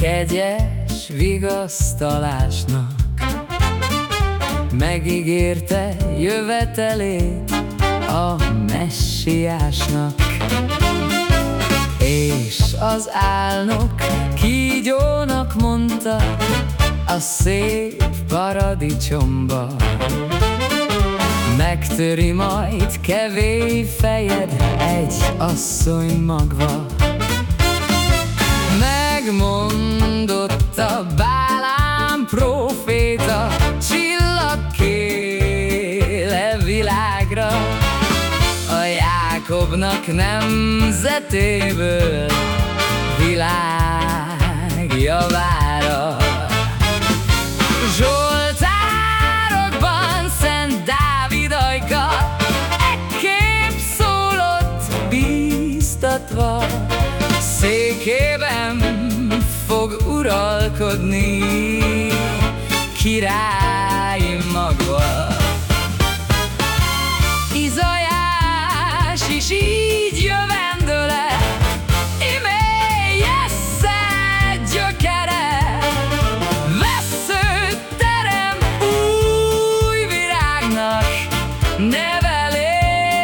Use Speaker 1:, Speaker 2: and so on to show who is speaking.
Speaker 1: kegyes vigasztalásnak. Megígérte jövetelét a messiásnak. És az álnok kígyónak mondta A szép paradicsomba. Megtöri majd kevély fejed egy asszony magva Jákobnak nemzetéből Világ javára. Zsoltárokban Szent Dávid ajka Ekképp szólott bíztatva. Székében fog uralkodni Király magva is így jövendőle Imé Jesse gyökere. Vesző terem új virágnak Nevelésére